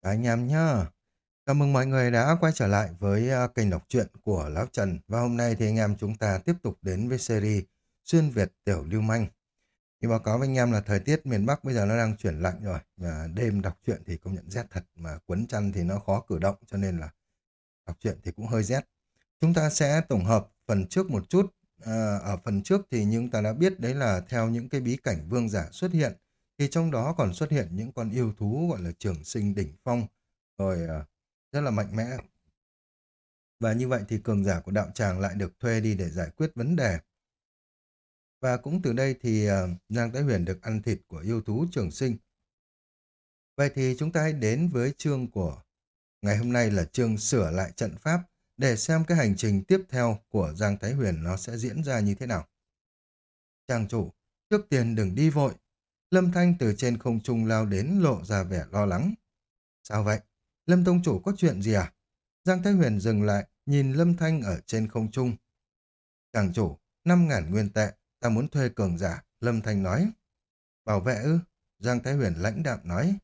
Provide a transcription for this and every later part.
Anh em nhá. Chào mừng mọi người đã quay trở lại với à, kênh đọc truyện của Lão Trần. Và hôm nay thì anh em chúng ta tiếp tục đến với series Xuyên Việt Tiểu Lưu Manh. Thì báo cáo với anh em là thời tiết miền Bắc bây giờ nó đang chuyển lạnh rồi. Và đêm đọc truyện thì công nhận rét thật. Mà quấn chăn thì nó khó cử động cho nên là đọc truyện thì cũng hơi rét. Chúng ta sẽ tổng hợp phần trước một chút. À, ở phần trước thì chúng ta đã biết đấy là theo những cái bí cảnh vương giả xuất hiện thì trong đó còn xuất hiện những con yêu thú gọi là trường sinh đỉnh phong, rồi à, rất là mạnh mẽ. Và như vậy thì cường giả của đạo tràng lại được thuê đi để giải quyết vấn đề. Và cũng từ đây thì à, Giang Thái Huyền được ăn thịt của yêu thú trường sinh. Vậy thì chúng ta hãy đến với chương của ngày hôm nay là chương sửa lại trận pháp để xem cái hành trình tiếp theo của Giang Thái Huyền nó sẽ diễn ra như thế nào. Trang chủ, trước tiên đừng đi vội, Lâm Thanh từ trên không trung lao đến lộ ra vẻ lo lắng. Sao vậy? Lâm Tông Chủ có chuyện gì à? Giang Thái Huyền dừng lại, nhìn Lâm Thanh ở trên không trung. Càng chủ, năm ngàn nguyên tệ, ta muốn thuê cường giả, Lâm Thanh nói. Bảo vệ ư? Giang Thái Huyền lãnh đạm nói.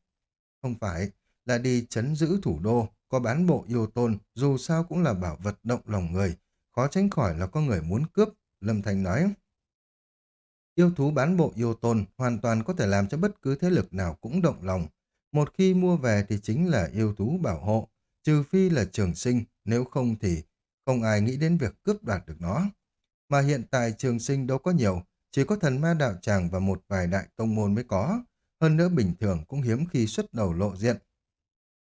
Không phải, là đi chấn giữ thủ đô, có bán bộ yêu tôn, dù sao cũng là bảo vật động lòng người, khó tránh khỏi là có người muốn cướp, Lâm Thanh nói. Yêu thú bán bộ yêu tôn hoàn toàn có thể làm cho bất cứ thế lực nào cũng động lòng. Một khi mua về thì chính là yêu thú bảo hộ, trừ phi là trường sinh, nếu không thì không ai nghĩ đến việc cướp đoạt được nó. Mà hiện tại trường sinh đâu có nhiều, chỉ có thần ma đạo tràng và một vài đại tông môn mới có. Hơn nữa bình thường cũng hiếm khi xuất đầu lộ diện.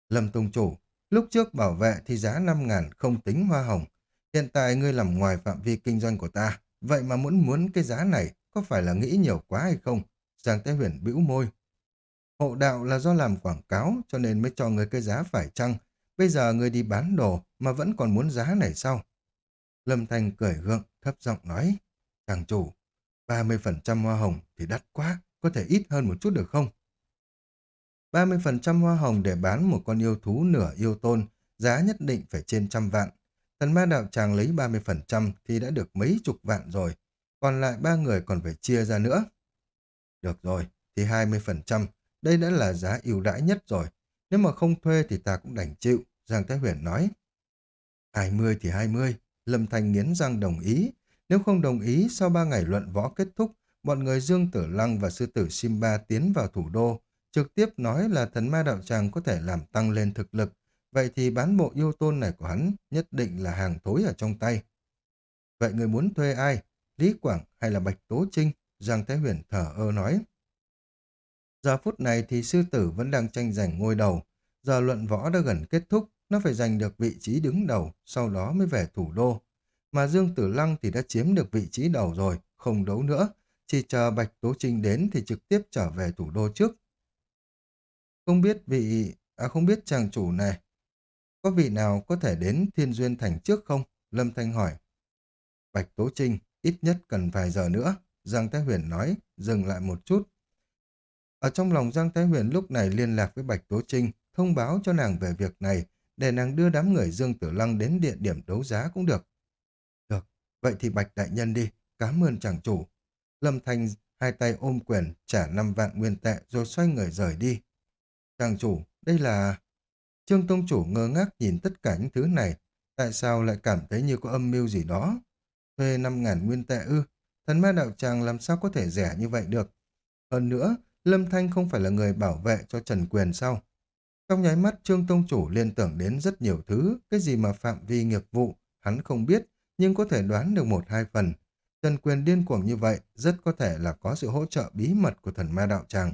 Lâm Tông Chủ, lúc trước bảo vệ thì giá 5 ngàn không tính hoa hồng. Hiện tại ngươi làm ngoài phạm vi kinh doanh của ta, vậy mà muốn muốn cái giá này có phải là nghĩ nhiều quá hay không? Giang Thái Huyền bĩu môi. Hộ đạo là do làm quảng cáo cho nên mới cho người cái giá phải chăng. Bây giờ người đi bán đồ mà vẫn còn muốn giá này sao? Lâm Thanh cười gượng, thấp giọng nói. Chàng chủ, 30% hoa hồng thì đắt quá, có thể ít hơn một chút được không? 30% hoa hồng để bán một con yêu thú nửa yêu tôn, giá nhất định phải trên trăm vạn. Thần ma đạo tràng lấy 30% thì đã được mấy chục vạn rồi, còn lại ba người còn phải chia ra nữa. Được rồi, thì 20%, đây đã là giá ưu đãi nhất rồi. Nếu mà không thuê thì ta cũng đành chịu, Giang Thái Huyền nói. 20 thì 20, Lâm Thanh nghiến răng đồng ý. Nếu không đồng ý, sau ba ngày luận võ kết thúc, bọn người Dương Tử Lăng và Sư Tử Simba tiến vào thủ đô, trực tiếp nói là thần ma đạo tràng có thể làm tăng lên thực lực, vậy thì bán bộ yêu tôn này của hắn nhất định là hàng thối ở trong tay. Vậy người muốn thuê ai? Lý Quảng hay là Bạch Tố Trinh, Giang Thái Huyền thở ơ nói. Giờ phút này thì sư tử vẫn đang tranh giành ngôi đầu. Giờ luận võ đã gần kết thúc, nó phải giành được vị trí đứng đầu, sau đó mới về thủ đô. Mà Dương Tử Lăng thì đã chiếm được vị trí đầu rồi, không đấu nữa. Chỉ chờ Bạch Tố Trinh đến thì trực tiếp trở về thủ đô trước. Không biết vị... À không biết chàng chủ này, có vị nào có thể đến Thiên Duyên Thành trước không? Lâm Thanh hỏi. Bạch Tố Trinh, Ít nhất cần vài giờ nữa, Giang Thái Huyền nói, dừng lại một chút. Ở trong lòng Giang Thái Huyền lúc này liên lạc với Bạch Tố Trinh, thông báo cho nàng về việc này, để nàng đưa đám người Dương Tử Lăng đến địa điểm đấu giá cũng được. Được, vậy thì Bạch Đại Nhân đi, cảm ơn chàng chủ. Lâm Thanh hai tay ôm quyền, trả năm vạn nguyên tệ rồi xoay người rời đi. Chàng chủ, đây là... Trương Tông Chủ ngơ ngác nhìn tất cả những thứ này, tại sao lại cảm thấy như có âm mưu gì đó? Thuê 5.000 nguyên tệ ư? Thần ma đạo tràng làm sao có thể rẻ như vậy được? Hơn nữa, Lâm Thanh không phải là người bảo vệ cho Trần Quyền sao? Trong nháy mắt Trương Tông Chủ liên tưởng đến rất nhiều thứ, cái gì mà phạm vi nghiệp vụ, hắn không biết, nhưng có thể đoán được một hai phần. Trần Quyền điên cuồng như vậy, rất có thể là có sự hỗ trợ bí mật của thần ma đạo tràng.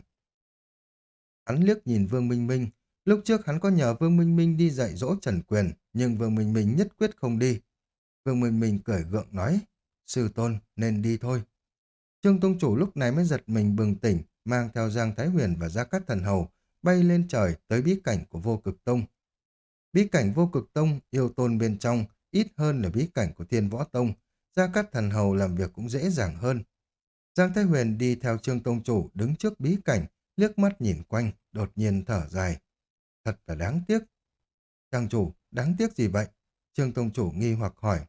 Hắn liếc nhìn Vương Minh Minh, lúc trước hắn có nhờ Vương Minh Minh đi dạy dỗ Trần Quyền, nhưng Vương Minh Minh nhất quyết không đi, Vương Minh Minh cười gượng nói, sư tôn nên đi thôi. Trương Tông Chủ lúc này mới giật mình bừng tỉnh, mang theo Giang Thái Huyền và Gia Cát Thần Hầu, bay lên trời tới bí cảnh của vô cực tông. Bí cảnh vô cực tông, yêu tôn bên trong, ít hơn là bí cảnh của thiên võ tông. Gia Cát Thần Hầu làm việc cũng dễ dàng hơn. Giang Thái Huyền đi theo Trương Tông Chủ đứng trước bí cảnh, liếc mắt nhìn quanh, đột nhiên thở dài. Thật là đáng tiếc. Trang chủ, đáng tiếc gì vậy? Trương Tông Chủ nghi hoặc hỏi.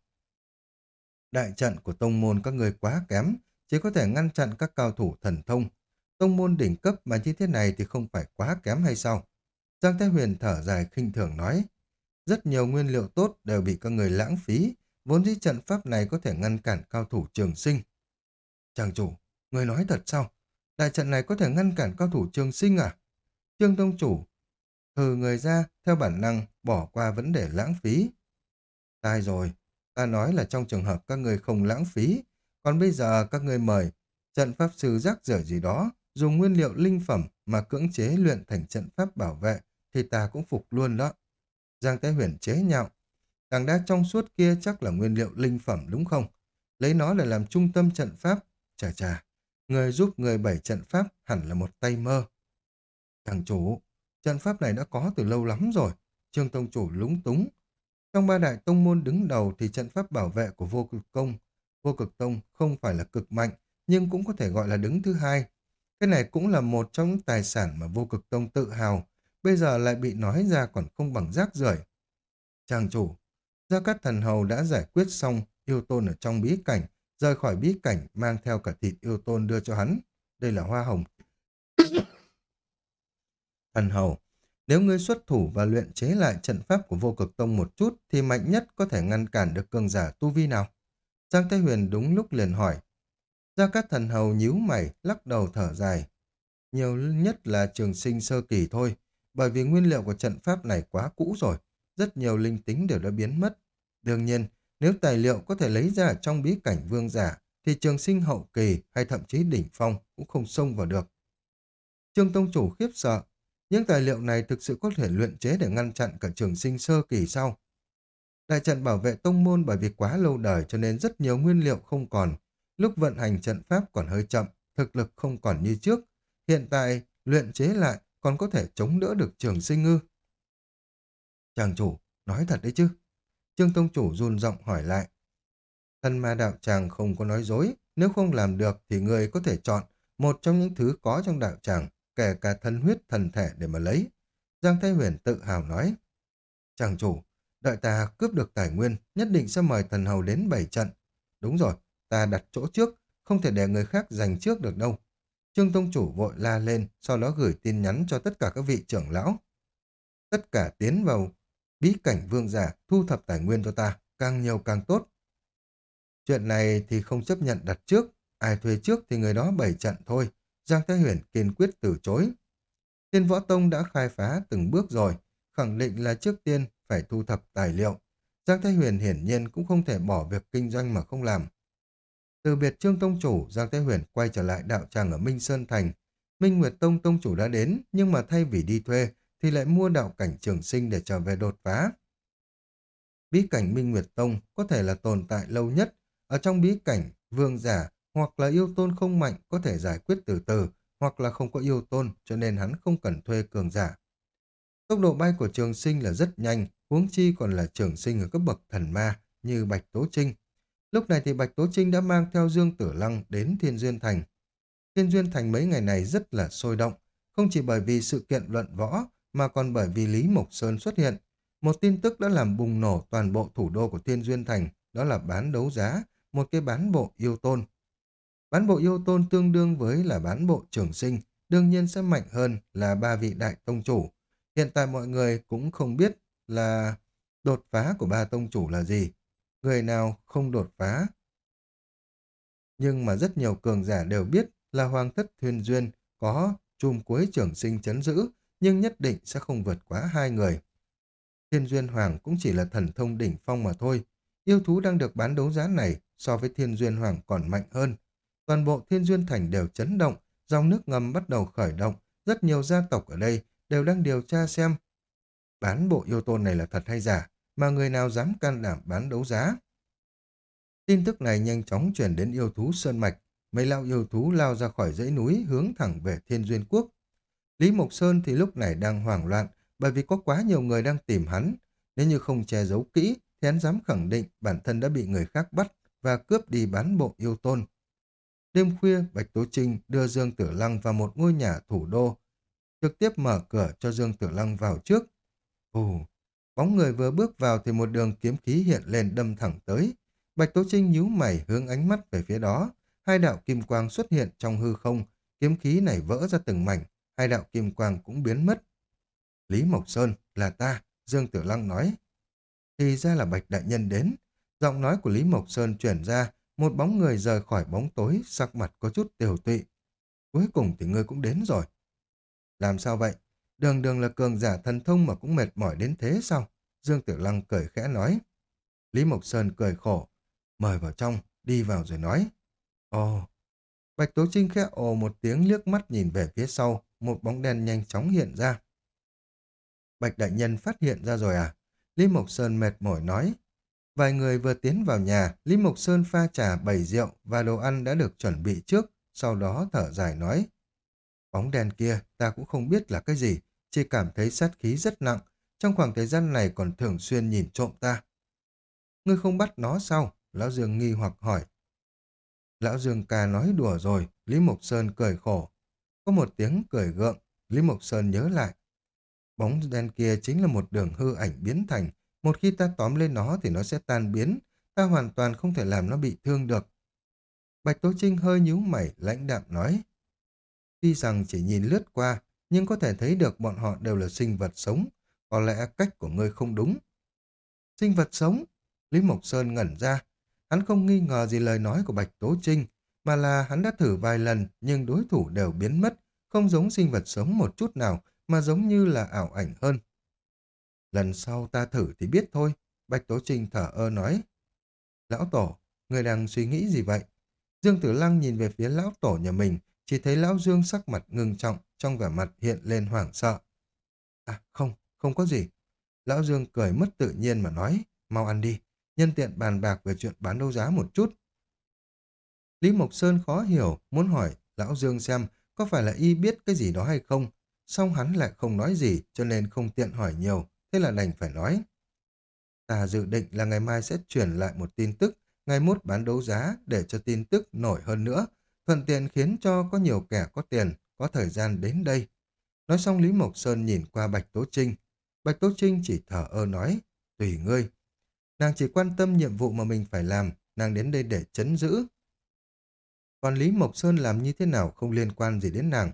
Đại trận của tông môn các người quá kém, chỉ có thể ngăn chặn các cao thủ thần thông. Tông môn đỉnh cấp mà như thế này thì không phải quá kém hay sao? Giang Thái Huyền thở dài khinh thường nói, rất nhiều nguyên liệu tốt đều bị các người lãng phí, vốn dĩ trận pháp này có thể ngăn cản cao thủ trường sinh. Chàng chủ, người nói thật sao? Đại trận này có thể ngăn cản cao thủ trường sinh à? Trương Tông Chủ, thử người ra, theo bản năng, bỏ qua vấn đề lãng phí. Tai rồi, ta nói là trong trường hợp các người không lãng phí, còn bây giờ các người mời trận pháp sư rác rưởi gì đó, dùng nguyên liệu linh phẩm mà cưỡng chế luyện thành trận pháp bảo vệ, thì ta cũng phục luôn đó. Giang Thái Huyền chế nhạo. Tảng đá trong suốt kia chắc là nguyên liệu linh phẩm đúng không? Lấy nó để làm trung tâm trận pháp. Chà chà, người giúp người bảy trận pháp hẳn là một tay mơ. Thằng chủ, trận pháp này đã có từ lâu lắm rồi. Trương Tông Chủ lúng túng. Trong ba đại tông môn đứng đầu thì trận pháp bảo vệ của vô cực công, vô cực tông không phải là cực mạnh, nhưng cũng có thể gọi là đứng thứ hai. Cái này cũng là một trong những tài sản mà vô cực tông tự hào, bây giờ lại bị nói ra còn không bằng rác rưởi. Chàng chủ, Gia Cát Thần Hầu đã giải quyết xong yêu tôn ở trong bí cảnh, rời khỏi bí cảnh mang theo cả thịt yêu tôn đưa cho hắn. Đây là hoa hồng. Thần Hầu, nếu ngươi xuất thủ và luyện chế lại trận pháp của vô cực tông một chút thì mạnh nhất có thể ngăn cản được cường giả tu vi nào? Giang Thái Huyền đúng lúc liền hỏi. Gia Cát Thần Hầu nhíu mày, lắc đầu thở dài. Nhiều nhất là trường sinh sơ kỳ thôi, bởi vì nguyên liệu của trận pháp này quá cũ rồi, rất nhiều linh tính đều đã biến mất. Đương nhiên, nếu tài liệu có thể lấy ra trong bí cảnh vương giả, thì trường sinh hậu kỳ hay thậm chí đỉnh phong cũng không xông vào được. Trương Tông Chủ khiếp sợ, những tài liệu này thực sự có thể luyện chế để ngăn chặn cả trường sinh sơ kỳ sau. Đại trận bảo vệ tông môn bởi vì quá lâu đời cho nên rất nhiều nguyên liệu không còn. Lúc vận hành trận pháp còn hơi chậm, thực lực không còn như trước. Hiện tại, luyện chế lại còn có thể chống đỡ được trường sinh ngư. Chàng chủ, nói thật đấy chứ. Trương Tông Chủ run giọng hỏi lại. Thân ma đạo tràng không có nói dối, nếu không làm được thì người có thể chọn một trong những thứ có trong đạo tràng, kể cả thân huyết thần thể để mà lấy. Giang Thái Huyền tự hào nói. Chàng chủ, đợi ta cướp được tài nguyên, nhất định sẽ mời thần hầu đến bảy trận. Đúng rồi, ta đặt chỗ trước, không thể để người khác giành trước được đâu. Trương Tông Chủ vội la lên, sau đó gửi tin nhắn cho tất cả các vị trưởng lão. Tất cả tiến vào bí cảnh vương giả, thu thập tài nguyên cho ta, càng nhiều càng tốt. Chuyện này thì không chấp nhận đặt trước, ai thuê trước thì người đó bảy trận thôi. Giang Thái Huyền kiên quyết từ chối. Thiên Võ Tông đã khai phá từng bước rồi, khẳng định là trước tiên phải thu thập tài liệu. Giang Thái Huyền hiển nhiên cũng không thể bỏ việc kinh doanh mà không làm. Từ biệt Trương Tông Chủ, Giang Thái Huyền quay trở lại đạo tràng ở Minh Sơn Thành. Minh Nguyệt Tông Tông Chủ đã đến, nhưng mà thay vì đi thuê, thì lại mua đạo cảnh trường sinh để trở về đột phá. Bí cảnh Minh Nguyệt Tông có thể là tồn tại lâu nhất, ở trong bí cảnh vương giả hoặc là yêu tôn không mạnh có thể giải quyết từ từ, hoặc là không có yêu tôn cho nên hắn không cần thuê cường giả. Tốc độ bay của trường sinh là rất nhanh, huống chi còn là trường sinh ở cấp bậc thần ma như Bạch Tố Trinh. Lúc này thì Bạch Tố Trinh đã mang theo Dương Tử Lăng đến Thiên Duyên Thành. Thiên Duyên Thành mấy ngày này rất là sôi động, không chỉ bởi vì sự kiện luận võ, mà còn bởi vì Lý Mộc Sơn xuất hiện. Một tin tức đã làm bùng nổ toàn bộ thủ đô của Thiên Duyên Thành, đó là bán đấu giá, một cái bán bộ yêu tôn. Bán bộ yêu tôn tương đương với là bán bộ trường sinh, đương nhiên sẽ mạnh hơn là ba vị đại tông chủ. Hiện tại mọi người cũng không biết là đột phá của ba tông chủ là gì. Người nào không đột phá. Nhưng mà rất nhiều cường giả đều biết là Hoàng thất Thuyền Duyên có chùm cuối trưởng sinh chấn giữ, nhưng nhất định sẽ không vượt quá hai người. Thiên Duyên Hoàng cũng chỉ là thần thông đỉnh phong mà thôi. Yêu thú đang được bán đấu giá này so với Thiên Duyên Hoàng còn mạnh hơn. Toàn bộ Thiên Duyên Thành đều chấn động, dòng nước ngầm bắt đầu khởi động. Rất nhiều gia tộc ở đây đều đang điều tra xem bán bộ yêu tôn này là thật hay giả, mà người nào dám can đảm bán đấu giá. Tin tức này nhanh chóng chuyển đến yêu thú Sơn Mạch. Mấy lao yêu thú lao ra khỏi dãy núi hướng thẳng về Thiên Duyên Quốc. Lý Mộc Sơn thì lúc này đang hoảng loạn bởi vì có quá nhiều người đang tìm hắn. Nếu như không che giấu kỹ thì hắn dám khẳng định bản thân đã bị người khác bắt và cướp đi bán bộ yêu tôn. Đêm khuya, Bạch Tố Trinh đưa Dương Tử Lăng vào một ngôi nhà thủ đô, trực tiếp mở cửa cho Dương Tử Lăng vào trước. Ồ, bóng người vừa bước vào thì một đường kiếm khí hiện lên đâm thẳng tới. Bạch Tố Trinh nhíu mày hướng ánh mắt về phía đó. Hai đạo kim quang xuất hiện trong hư không, kiếm khí này vỡ ra từng mảnh, hai đạo kim quang cũng biến mất. Lý Mộc Sơn, là ta, Dương Tử Lăng nói. Thì ra là Bạch Đại Nhân đến. Giọng nói của Lý Mộc Sơn chuyển ra, một bóng người rời khỏi bóng tối, sắc mặt có chút tiều tụy. Cuối cùng thì ngươi cũng đến rồi. Làm sao vậy? Đường đường là cường giả thần thông mà cũng mệt mỏi đến thế sao? Dương Tử Lăng cười khẽ nói. Lý Mộc Sơn cười khổ. Mời vào trong, đi vào rồi nói. Ồ. Bạch Tố Trinh khẽ ồ một tiếng liếc mắt nhìn về phía sau, một bóng đen nhanh chóng hiện ra. Bạch Đại Nhân phát hiện ra rồi à? Lý Mộc Sơn mệt mỏi nói. Vài người vừa tiến vào nhà, Lý Mộc Sơn pha trà bày rượu và đồ ăn đã được chuẩn bị trước, sau đó thở dài nói. Bóng đen kia ta cũng không biết là cái gì, chỉ cảm thấy sát khí rất nặng, trong khoảng thời gian này còn thường xuyên nhìn trộm ta. Ngươi không bắt nó sao? Lão Dương nghi hoặc hỏi. Lão Dương ca nói đùa rồi, Lý Mộc Sơn cười khổ. Có một tiếng cười gượng, Lý Mộc Sơn nhớ lại. Bóng đen kia chính là một đường hư ảnh biến thành. Một khi ta tóm lên nó thì nó sẽ tan biến. Ta hoàn toàn không thể làm nó bị thương được. Bạch Tố Trinh hơi nhíu mày, lãnh đạm nói. Tuy rằng chỉ nhìn lướt qua, nhưng có thể thấy được bọn họ đều là sinh vật sống. Có lẽ cách của ngươi không đúng. Sinh vật sống? Lý Mộc Sơn ngẩn ra. Hắn không nghi ngờ gì lời nói của Bạch Tố Trinh, mà là hắn đã thử vài lần nhưng đối thủ đều biến mất, không giống sinh vật sống một chút nào, mà giống như là ảo ảnh hơn. Lần sau ta thử thì biết thôi, Bạch Tố Trinh thở ơ nói. Lão Tổ, người đang suy nghĩ gì vậy? Dương Tử Lăng nhìn về phía Lão Tổ nhà mình, chỉ thấy Lão Dương sắc mặt ngưng trọng, trong vẻ mặt hiện lên hoảng sợ. À, không, không có gì. Lão Dương cười mất tự nhiên mà nói, mau ăn đi, nhân tiện bàn bạc về chuyện bán đấu giá một chút. Lý Mộc Sơn khó hiểu, muốn hỏi Lão Dương xem có phải là y biết cái gì đó hay không, song hắn lại không nói gì cho nên không tiện hỏi nhiều, thế là đành phải nói. Ta dự định là ngày mai sẽ chuyển lại một tin tức, ngày mốt bán đấu giá để cho tin tức nổi hơn nữa, thuận tiện khiến cho có nhiều kẻ có tiền, có thời gian đến đây. Nói xong Lý Mộc Sơn nhìn qua Bạch Tố Trinh. Bạch Tố Trinh chỉ thở ơ nói, tùy ngươi. Nàng chỉ quan tâm nhiệm vụ mà mình phải làm, nàng đến đây để chấn giữ. Còn Lý Mộc Sơn làm như thế nào không liên quan gì đến nàng.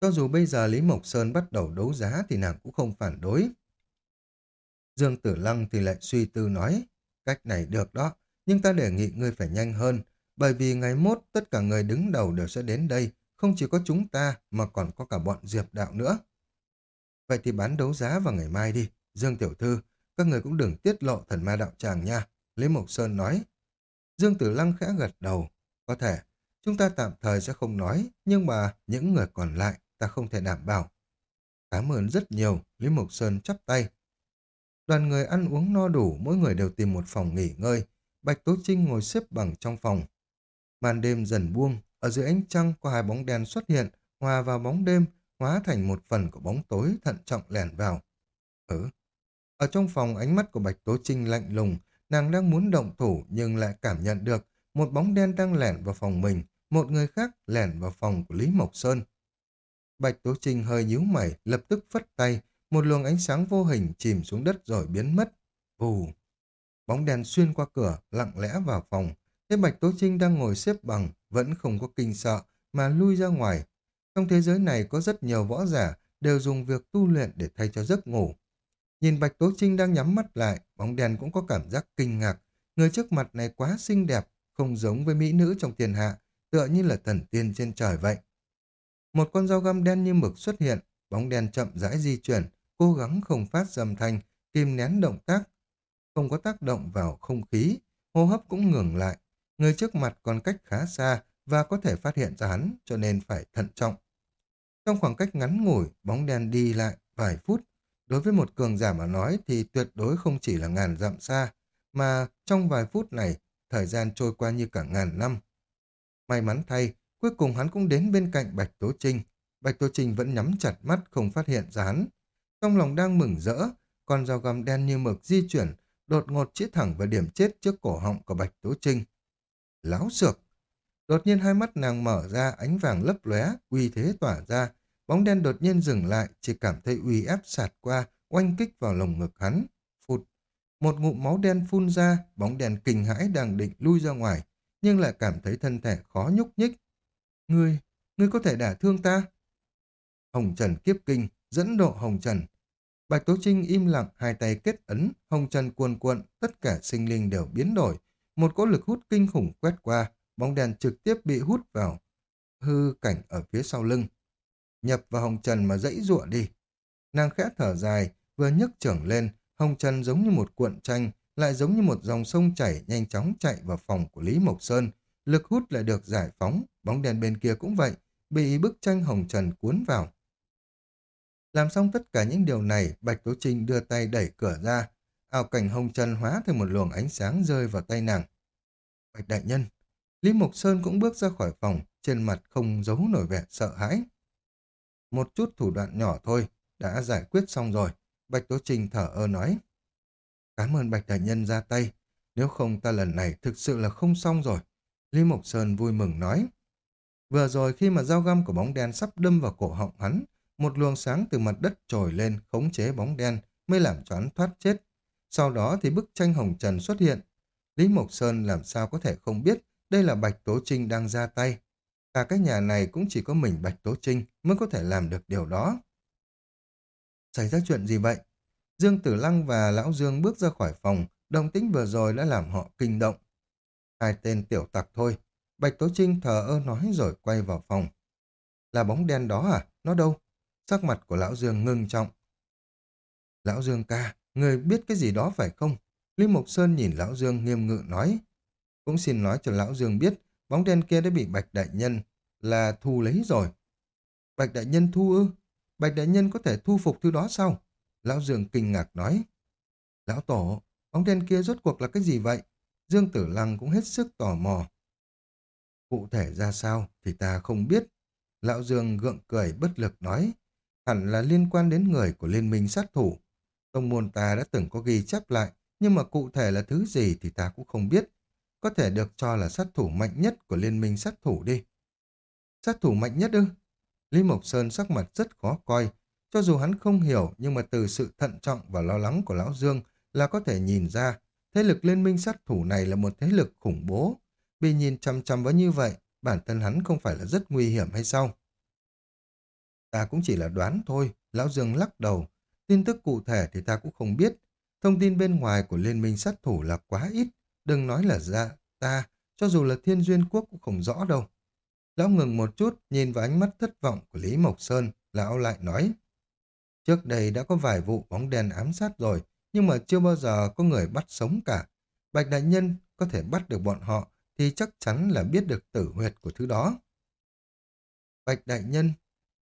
Cho dù bây giờ Lý Mộc Sơn bắt đầu đấu giá thì nàng cũng không phản đối. Dương Tử Lăng thì lại suy tư nói, cách này được đó, nhưng ta đề nghị ngươi phải nhanh hơn, bởi vì ngày mốt tất cả người đứng đầu đều sẽ đến đây, không chỉ có chúng ta mà còn có cả bọn Diệp Đạo nữa. Vậy thì bán đấu giá vào ngày mai đi, Dương Tiểu Thư, các người cũng đừng tiết lộ thần ma đạo tràng nha, Lý Mộc Sơn nói. Dương Tử Lăng khẽ gật đầu, có thể, chúng ta tạm thời sẽ không nói, nhưng mà những người còn lại ta không thể đảm bảo. Cảm ơn rất nhiều, Lý Mộc Sơn chắp tay. Đoàn người ăn uống no đủ, mỗi người đều tìm một phòng nghỉ ngơi. Bạch Tố Trinh ngồi xếp bằng trong phòng. Màn đêm dần buông, ở dưới ánh trăng có hai bóng đen xuất hiện, hòa vào bóng đêm, hóa thành một phần của bóng tối thận trọng lẻn vào. Ừ. Ở trong phòng ánh mắt của Bạch Tố Trinh lạnh lùng, nàng đang muốn động thủ nhưng lại cảm nhận được một bóng đen đang lẻn vào phòng mình, một người khác lẻn vào phòng của Lý Mộc Sơn. Bạch Tố Trinh hơi nhíu mày, lập tức phất tay, một luồng ánh sáng vô hình chìm xuống đất rồi biến mất. Vù! Bóng đèn xuyên qua cửa, lặng lẽ vào phòng. Thế Bạch Tố Trinh đang ngồi xếp bằng, vẫn không có kinh sợ, mà lui ra ngoài. Trong thế giới này có rất nhiều võ giả đều dùng việc tu luyện để thay cho giấc ngủ. Nhìn Bạch Tố Trinh đang nhắm mắt lại, bóng đèn cũng có cảm giác kinh ngạc. Người trước mặt này quá xinh đẹp, không giống với mỹ nữ trong tiền hạ, tựa như là thần tiên trên trời vậy. Một con dao găm đen như mực xuất hiện, bóng đen chậm rãi di chuyển, cố gắng không phát dầm thanh, kìm nén động tác. Không có tác động vào không khí, hô hấp cũng ngừng lại. Người trước mặt còn cách khá xa và có thể phát hiện ra hắn, cho nên phải thận trọng. Trong khoảng cách ngắn ngủi, bóng đen đi lại vài phút. Đối với một cường giả mà nói thì tuyệt đối không chỉ là ngàn dặm xa, mà trong vài phút này, thời gian trôi qua như cả ngàn năm. May mắn thay, Cuối cùng hắn cũng đến bên cạnh Bạch Tố Trinh. Bạch Tố Trinh vẫn nhắm chặt mắt không phát hiện ra hắn. Trong lòng đang mừng rỡ, con dao găm đen như mực di chuyển, đột ngột chĩa thẳng vào điểm chết trước cổ họng của Bạch Tố Trinh. Láo sược Đột nhiên hai mắt nàng mở ra, ánh vàng lấp lóe, uy thế tỏa ra. Bóng đen đột nhiên dừng lại, chỉ cảm thấy uy ép sạt qua, oanh kích vào lồng ngực hắn. Phụt! Một ngụm máu đen phun ra, bóng đen kinh hãi đang định lui ra ngoài, nhưng lại cảm thấy thân thể khó nhúc nhích, Ngươi, ngươi có thể đả thương ta? Hồng Trần kiếp kinh, dẫn độ Hồng Trần. Bạch Tố Trinh im lặng, hai tay kết ấn, Hồng Trần cuồn cuộn, tất cả sinh linh đều biến đổi. Một cỗ lực hút kinh khủng quét qua, bóng đèn trực tiếp bị hút vào hư cảnh ở phía sau lưng. Nhập vào Hồng Trần mà dãy rụa đi. Nàng khẽ thở dài, vừa nhấc trưởng lên, Hồng Trần giống như một cuộn tranh, lại giống như một dòng sông chảy nhanh chóng chạy vào phòng của Lý Mộc Sơn. Lực hút lại được giải phóng, bóng đèn bên kia cũng vậy, bị bức tranh Hồng Trần cuốn vào. Làm xong tất cả những điều này, Bạch Tố Trinh đưa tay đẩy cửa ra. Ảo cảnh Hồng Trần hóa thành một luồng ánh sáng rơi vào tay nàng. Bạch Đại Nhân, Lý Mộc Sơn cũng bước ra khỏi phòng, trên mặt không giấu nổi vẻ sợ hãi. Một chút thủ đoạn nhỏ thôi, đã giải quyết xong rồi. Bạch Tố Trinh thở ơ nói. Cảm ơn Bạch Đại Nhân ra tay. Nếu không ta lần này thực sự là không xong rồi. Lý Mộc Sơn vui mừng nói. Vừa rồi khi mà dao găm của bóng đen sắp đâm vào cổ họng hắn, một luồng sáng từ mặt đất trồi lên khống chế bóng đen mới làm cho hắn thoát chết. Sau đó thì bức tranh hồng trần xuất hiện. Lý Mộc Sơn làm sao có thể không biết đây là Bạch Tố Trinh đang ra tay. Cả cái nhà này cũng chỉ có mình Bạch Tố Trinh mới có thể làm được điều đó. Xảy ra chuyện gì vậy? Dương Tử Lăng và Lão Dương bước ra khỏi phòng, đồng tính vừa rồi đã làm họ kinh động. Hai tên tiểu tặc thôi. Bạch Tố Trinh thờ ơ nói rồi quay vào phòng. Là bóng đen đó à? Nó đâu? Sắc mặt của Lão Dương ngưng trọng. Lão Dương ca, người biết cái gì đó phải không? Lý Mộc Sơn nhìn Lão Dương nghiêm ngự nói. Cũng xin nói cho Lão Dương biết, bóng đen kia đã bị Bạch Đại Nhân là thu lấy rồi. Bạch Đại Nhân thu ư? Bạch Đại Nhân có thể thu phục thứ đó sao? Lão Dương kinh ngạc nói. Lão Tổ, bóng đen kia rốt cuộc là cái gì vậy? Dương Tử Lăng cũng hết sức tò mò. Cụ thể ra sao thì ta không biết. Lão Dương gượng cười bất lực nói. Hẳn là liên quan đến người của liên minh sát thủ. Tông môn ta đã từng có ghi chép lại, nhưng mà cụ thể là thứ gì thì ta cũng không biết. Có thể được cho là sát thủ mạnh nhất của liên minh sát thủ đi. Sát thủ mạnh nhất ư? Lý Mộc Sơn sắc mặt rất khó coi, cho dù hắn không hiểu nhưng mà từ sự thận trọng và lo lắng của Lão Dương là có thể nhìn ra thế lực liên minh sát thủ này là một thế lực khủng bố. Bị nhìn chăm chăm vào như vậy, bản thân hắn không phải là rất nguy hiểm hay sao? Ta cũng chỉ là đoán thôi, Lão Dương lắc đầu. Tin tức cụ thể thì ta cũng không biết. Thông tin bên ngoài của liên minh sát thủ là quá ít. Đừng nói là ra ta, cho dù là thiên duyên quốc cũng không rõ đâu. Lão ngừng một chút, nhìn vào ánh mắt thất vọng của Lý Mộc Sơn, lão lại nói. Trước đây đã có vài vụ bóng đen ám sát rồi, nhưng mà chưa bao giờ có người bắt sống cả. Bạch Đại Nhân có thể bắt được bọn họ thì chắc chắn là biết được tử huyệt của thứ đó. Bạch Đại Nhân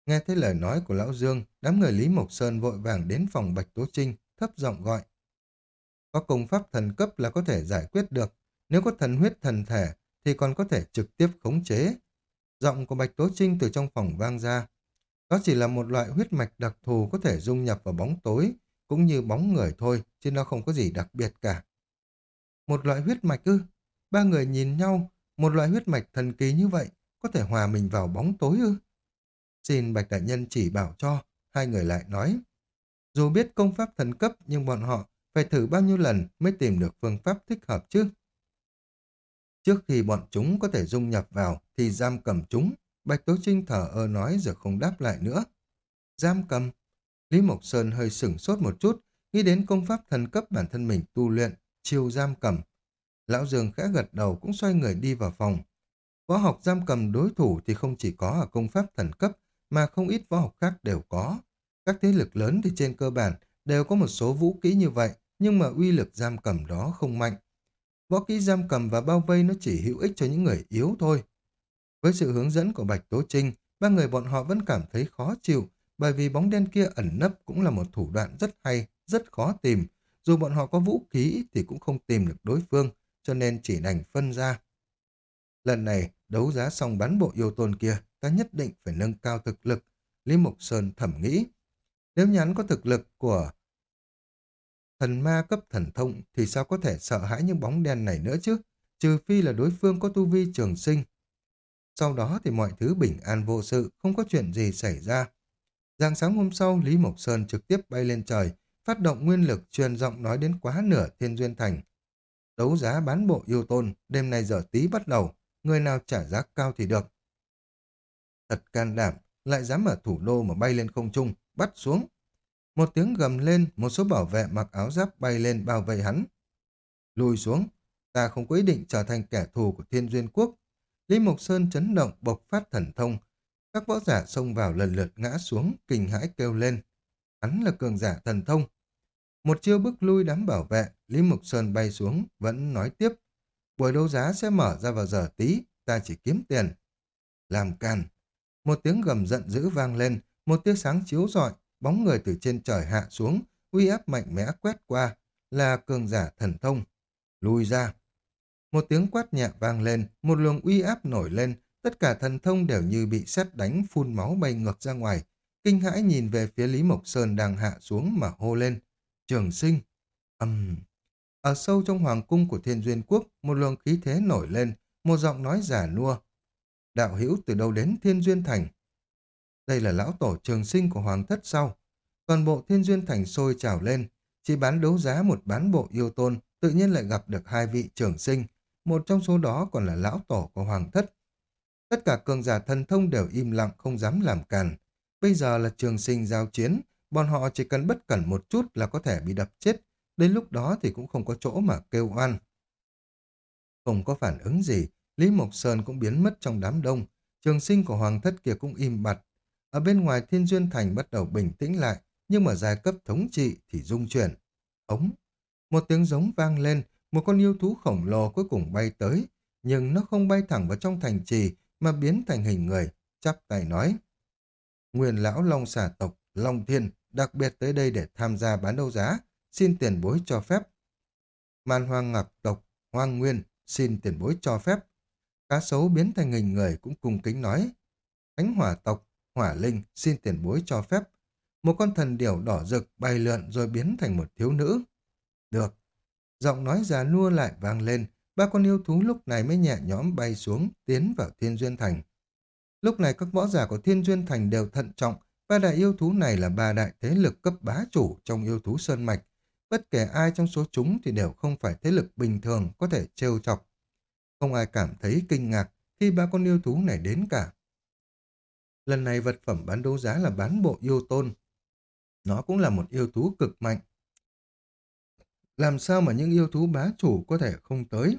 Nghe thấy lời nói của Lão Dương, đám người Lý Mộc Sơn vội vàng đến phòng Bạch Tố Trinh, thấp giọng gọi. Có công pháp thần cấp là có thể giải quyết được, nếu có thần huyết thần thể thì còn có thể trực tiếp khống chế. Giọng của Bạch Tố Trinh từ trong phòng vang ra, đó chỉ là một loại huyết mạch đặc thù có thể dung nhập vào bóng tối, cũng như bóng người thôi, chứ nó không có gì đặc biệt cả. Một loại huyết mạch ư? Ba người nhìn nhau, một loại huyết mạch thần kỳ như vậy, có thể hòa mình vào bóng tối ư? Xin Bạch Đại Nhân chỉ bảo cho, hai người lại nói. Dù biết công pháp thần cấp, nhưng bọn họ phải thử bao nhiêu lần mới tìm được phương pháp thích hợp chứ? Trước khi bọn chúng có thể dung nhập vào, thì giam cầm chúng, Bạch Tố Trinh thở ơ nói rồi không đáp lại nữa. Giam cầm. Lý Mộc Sơn hơi sửng sốt một chút, nghĩ đến công pháp thần cấp bản thân mình tu luyện, chiêu giam cầm. Lão Dương khẽ gật đầu cũng xoay người đi vào phòng. Võ học giam cầm đối thủ thì không chỉ có ở công pháp thần cấp, mà không ít võ học khác đều có. Các thế lực lớn thì trên cơ bản đều có một số vũ kỹ như vậy, nhưng mà uy lực giam cầm đó không mạnh. Võ kỹ giam cầm và bao vây nó chỉ hữu ích cho những người yếu thôi, với sự hướng dẫn của Bạch Tố Trinh, ba người bọn họ vẫn cảm thấy khó chịu, bởi vì bóng đen kia ẩn nấp cũng là một thủ đoạn rất hay, rất khó tìm. Dù bọn họ có vũ khí thì cũng không tìm được đối phương, cho nên chỉ đành phân ra. Lần này, đấu giá xong bán bộ yêu tôn kia, ta nhất định phải nâng cao thực lực. Lý Mộc Sơn thẩm nghĩ. Nếu nhắn có thực lực của thần ma cấp thần thông thì sao có thể sợ hãi những bóng đen này nữa chứ? Trừ phi là đối phương có tu vi trường sinh sau đó thì mọi thứ bình an vô sự, không có chuyện gì xảy ra. Giang sáng hôm sau, Lý Mộc Sơn trực tiếp bay lên trời, phát động nguyên lực truyền giọng nói đến quá nửa thiên duyên thành. Đấu giá bán bộ yêu tôn, đêm nay giờ tí bắt đầu, người nào trả giá cao thì được. Thật can đảm, lại dám ở thủ đô mà bay lên không trung, bắt xuống. Một tiếng gầm lên, một số bảo vệ mặc áo giáp bay lên bao vây hắn. Lùi xuống, ta không có ý định trở thành kẻ thù của thiên duyên quốc. Lý Mộc Sơn chấn động bộc phát thần thông. Các võ giả xông vào lần lượt ngã xuống, kinh hãi kêu lên. Hắn là cường giả thần thông. Một chiêu bước lui đám bảo vệ, Lý mục Sơn bay xuống, vẫn nói tiếp. Buổi đấu giá sẽ mở ra vào giờ tí, ta chỉ kiếm tiền. Làm càn. Một tiếng gầm giận dữ vang lên, một tia sáng chiếu rọi, bóng người từ trên trời hạ xuống, uy áp mạnh mẽ quét qua, là cường giả thần thông. Lùi ra. Một tiếng quát nhẹ vang lên, một luồng uy áp nổi lên, tất cả thần thông đều như bị sét đánh phun máu bay ngược ra ngoài. Kinh hãi nhìn về phía Lý Mộc Sơn đang hạ xuống mà hô lên. Trường sinh. Âm. Ở sâu trong hoàng cung của thiên duyên quốc, một luồng khí thế nổi lên, một giọng nói giả nua. Đạo hữu từ đâu đến thiên duyên thành? Đây là lão tổ trường sinh của hoàng thất sau. Toàn bộ thiên duyên thành sôi trào lên, chỉ bán đấu giá một bán bộ yêu tôn, tự nhiên lại gặp được hai vị trường sinh, một trong số đó còn là lão tổ của hoàng thất. Tất cả cường giả thần thông đều im lặng không dám làm càn. Bây giờ là trường sinh giao chiến, bọn họ chỉ cần bất cẩn một chút là có thể bị đập chết, đến lúc đó thì cũng không có chỗ mà kêu oan. Không có phản ứng gì, Lý Mộc Sơn cũng biến mất trong đám đông, trường sinh của hoàng thất kia cũng im bặt. Ở bên ngoài Thiên Duyên Thành bắt đầu bình tĩnh lại, nhưng mà giai cấp thống trị thì rung chuyển. Ống! Một tiếng giống vang lên, một con yêu thú khổng lồ cuối cùng bay tới, nhưng nó không bay thẳng vào trong thành trì mà biến thành hình người, chắp tay nói. Nguyên lão Long xà tộc, Long Thiên, đặc biệt tới đây để tham gia bán đấu giá, xin tiền bối cho phép. Man hoang ngọc tộc, hoang nguyên, xin tiền bối cho phép. Cá sấu biến thành hình người cũng cung kính nói. Thánh hỏa tộc, hỏa linh, xin tiền bối cho phép. Một con thần điểu đỏ rực bay lượn rồi biến thành một thiếu nữ. Được. Giọng nói già nua lại vang lên, ba con yêu thú lúc này mới nhẹ nhõm bay xuống, tiến vào Thiên Duyên Thành. Lúc này các võ giả của Thiên Duyên Thành đều thận trọng, ba đại yêu thú này là ba đại thế lực cấp bá chủ trong yêu thú Sơn Mạch. Bất kể ai trong số chúng thì đều không phải thế lực bình thường có thể trêu chọc. Không ai cảm thấy kinh ngạc khi ba con yêu thú này đến cả. Lần này vật phẩm bán đấu giá là bán bộ yêu tôn. Nó cũng là một yêu thú cực mạnh. Làm sao mà những yêu thú bá chủ có thể không tới?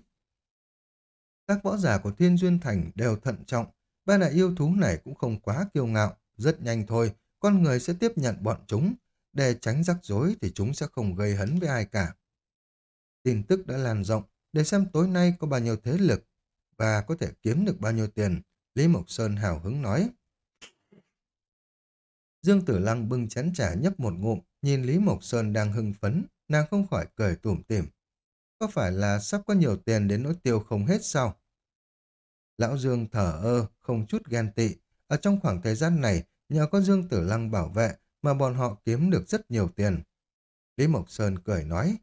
Các võ giả của Thiên Duyên Thành đều thận trọng. Ba đại yêu thú này cũng không quá kiêu ngạo. Rất nhanh thôi, con người sẽ tiếp nhận bọn chúng. Để tránh rắc rối thì chúng sẽ không gây hấn với ai cả. Tin tức đã lan rộng để xem tối nay có bao nhiêu thế lực và có thể kiếm được bao nhiêu tiền. Lý Mộc Sơn hào hứng nói. Dương Tử Lăng bưng chén trà nhấp một ngụm, nhìn Lý Mộc Sơn đang hưng phấn, nàng không khỏi cười tủm tỉm. Có phải là sắp có nhiều tiền đến nỗi tiêu không hết sao? Lão Dương thở ơ, không chút ghen tị. Ở trong khoảng thời gian này, nhờ có Dương Tử Lăng bảo vệ mà bọn họ kiếm được rất nhiều tiền. Lý Mộc Sơn cười nói,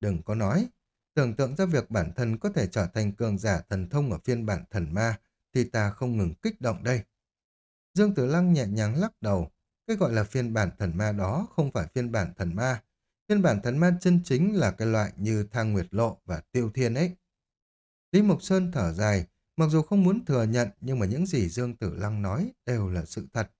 đừng có nói, tưởng tượng ra việc bản thân có thể trở thành cường giả thần thông ở phiên bản thần ma, thì ta không ngừng kích động đây. Dương Tử Lăng nhẹ nhàng lắc đầu, cái gọi là phiên bản thần ma đó không phải phiên bản thần ma. Phiên bản thần ma chân chính là cái loại như thang nguyệt lộ và tiêu thiên ấy. Lý Mộc Sơn thở dài, mặc dù không muốn thừa nhận nhưng mà những gì Dương Tử Lăng nói đều là sự thật.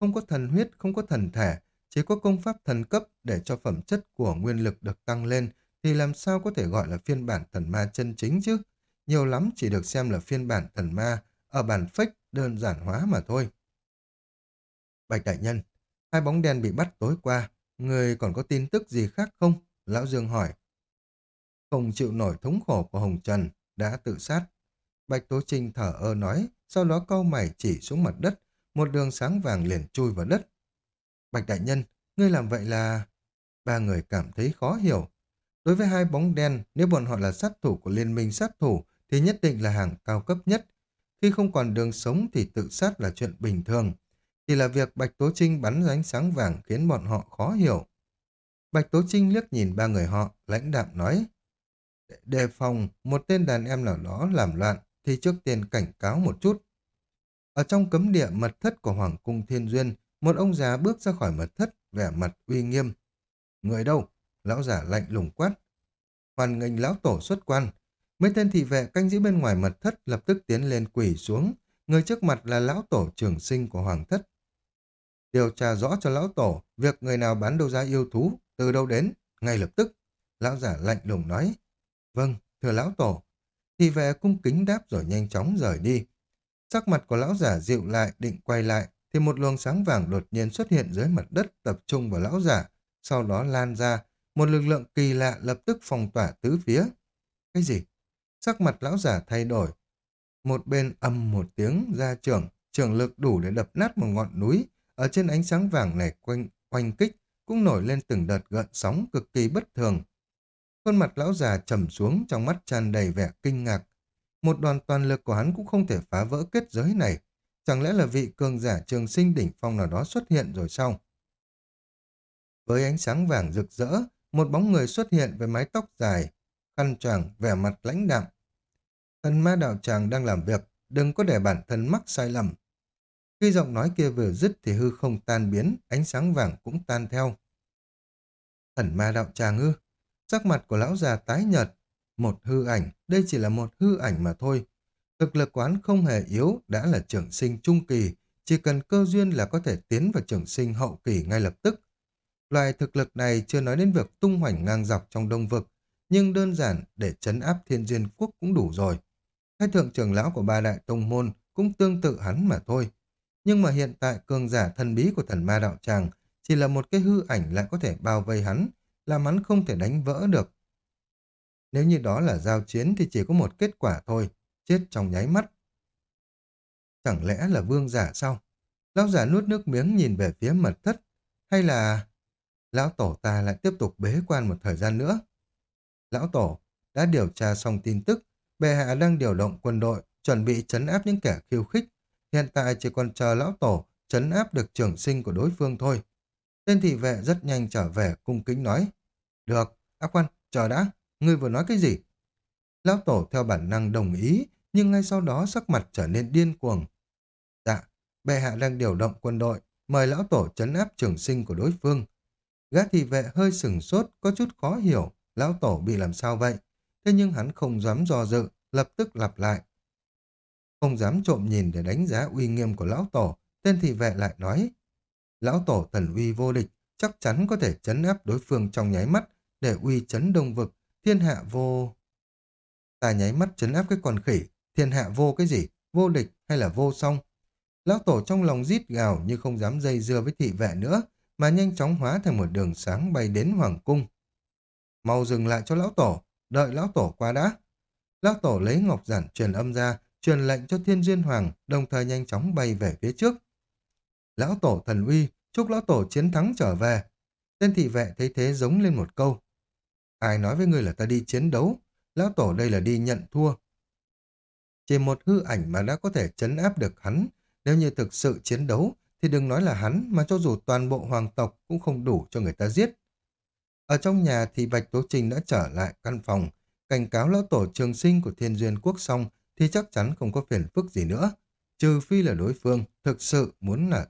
Không có thần huyết, không có thần thể, chỉ có công pháp thần cấp để cho phẩm chất của nguyên lực được tăng lên thì làm sao có thể gọi là phiên bản thần ma chân chính chứ? Nhiều lắm chỉ được xem là phiên bản thần ma ở bản phách đơn giản hóa mà thôi. Bạch đại nhân, hai bóng đen bị bắt tối qua, người còn có tin tức gì khác không? Lão Dương hỏi. Không chịu nổi thống khổ của Hồng Trần, đã tự sát. Bạch Tố Trinh thở ơ nói, sau đó câu mày chỉ xuống mặt đất, một đường sáng vàng liền chui vào đất. Bạch đại nhân, ngươi làm vậy là... Ba người cảm thấy khó hiểu. Đối với hai bóng đen, nếu bọn họ là sát thủ của liên minh sát thủ, thì nhất định là hàng cao cấp nhất. Khi không còn đường sống thì tự sát là chuyện bình thường. Chỉ là việc Bạch Tố Trinh bắn ánh sáng vàng khiến bọn họ khó hiểu. Bạch Tố Trinh liếc nhìn ba người họ, lãnh đạm nói. Đề phòng một tên đàn em nào đó làm loạn thì trước tiên cảnh cáo một chút. Ở trong cấm địa mật thất của Hoàng cung Thiên Duyên, một ông già bước ra khỏi mật thất, vẻ mặt uy nghiêm. Người đâu? Lão giả lạnh lùng quát. Hoàn nghênh lão tổ xuất quan. Mấy tên thị vệ canh giữ bên ngoài mật thất lập tức tiến lên quỷ xuống. Người trước mặt là lão tổ trường sinh của Hoàng thất. Điều tra rõ cho lão tổ, việc người nào bán đấu giá yêu thú, từ đâu đến, ngay lập tức. Lão giả lạnh lùng nói. Vâng, thưa lão tổ. Thì về cung kính đáp rồi nhanh chóng rời đi. Sắc mặt của lão giả dịu lại, định quay lại, thì một luồng sáng vàng đột nhiên xuất hiện dưới mặt đất tập trung vào lão giả, sau đó lan ra, một lực lượng kỳ lạ lập tức phong tỏa tứ phía. Cái gì? Sắc mặt lão giả thay đổi. Một bên âm một tiếng ra trưởng, trường lực đủ để đập nát một ngọn núi, ở trên ánh sáng vàng này quanh, quanh kích, cũng nổi lên từng đợt gợn sóng cực kỳ bất thường. Khuôn mặt lão già trầm xuống trong mắt tràn đầy vẻ kinh ngạc. Một đoàn toàn lực của hắn cũng không thể phá vỡ kết giới này. Chẳng lẽ là vị cường giả trường sinh đỉnh phong nào đó xuất hiện rồi sao? Với ánh sáng vàng rực rỡ, một bóng người xuất hiện với mái tóc dài, khăn choàng vẻ mặt lãnh đạm. Thần ma đạo tràng đang làm việc, đừng có để bản thân mắc sai lầm. Khi giọng nói kia vừa dứt thì hư không tan biến, ánh sáng vàng cũng tan theo. Thần ma đạo tràng ư? Sắc mặt của lão già tái nhợt. Một hư ảnh, đây chỉ là một hư ảnh mà thôi. Thực lực quán không hề yếu, đã là trưởng sinh trung kỳ, chỉ cần cơ duyên là có thể tiến vào trưởng sinh hậu kỳ ngay lập tức. Loại thực lực này chưa nói đến việc tung hoành ngang dọc trong đông vực, nhưng đơn giản để chấn áp thiên duyên quốc cũng đủ rồi. Hai thượng trưởng lão của ba đại tông môn cũng tương tự hắn mà thôi. Nhưng mà hiện tại cường giả thần bí của thần ma đạo tràng chỉ là một cái hư ảnh lại có thể bao vây hắn, làm hắn không thể đánh vỡ được. Nếu như đó là giao chiến thì chỉ có một kết quả thôi, chết trong nháy mắt. Chẳng lẽ là vương giả sao? Lão giả nuốt nước miếng nhìn về phía mật thất, hay là... Lão tổ ta lại tiếp tục bế quan một thời gian nữa. Lão tổ đã điều tra xong tin tức, bệ hạ đang điều động quân đội, chuẩn bị chấn áp những kẻ khiêu khích. Hiện tại chỉ còn chờ lão tổ chấn áp được trưởng sinh của đối phương thôi. Tên thị vệ rất nhanh trở về, cung kính nói. Được, ác quan, chờ đã, ngươi vừa nói cái gì? Lão tổ theo bản năng đồng ý, nhưng ngay sau đó sắc mặt trở nên điên cuồng. Dạ, bệ hạ đang điều động quân đội, mời lão tổ chấn áp trưởng sinh của đối phương. Gã thị vệ hơi sừng sốt, có chút khó hiểu, lão tổ bị làm sao vậy? Thế nhưng hắn không dám do dự, lập tức lặp lại. Không dám trộm nhìn để đánh giá uy nghiêm của lão tổ, tên thị vệ lại nói. Lão tổ thần uy vô địch, chắc chắn có thể chấn áp đối phương trong nháy mắt để uy chấn đông vực, thiên hạ vô... Ta nháy mắt chấn áp cái con khỉ, thiên hạ vô cái gì, vô địch hay là vô song? Lão tổ trong lòng rít gào nhưng không dám dây dưa với thị vệ nữa, mà nhanh chóng hóa thành một đường sáng bay đến hoàng cung. Mau dừng lại cho lão tổ, đợi lão tổ qua đã. Lão tổ lấy ngọc giản truyền âm ra, truyền lệnh cho thiên duyên hoàng, đồng thời nhanh chóng bay về phía trước. Lão tổ thần uy, chúc lão tổ chiến thắng trở về. Tên thị vệ thấy thế giống lên một câu. Ai nói với người là ta đi chiến đấu, lão tổ đây là đi nhận thua. Chỉ một hư ảnh mà đã có thể chấn áp được hắn, nếu như thực sự chiến đấu, thì đừng nói là hắn mà cho dù toàn bộ hoàng tộc cũng không đủ cho người ta giết. Ở trong nhà thì Bạch Tố Trinh đã trở lại căn phòng, cảnh cáo lão tổ trường sinh của thiên duyên quốc xong thì chắc chắn không có phiền phức gì nữa, trừ phi là đối phương thực sự muốn là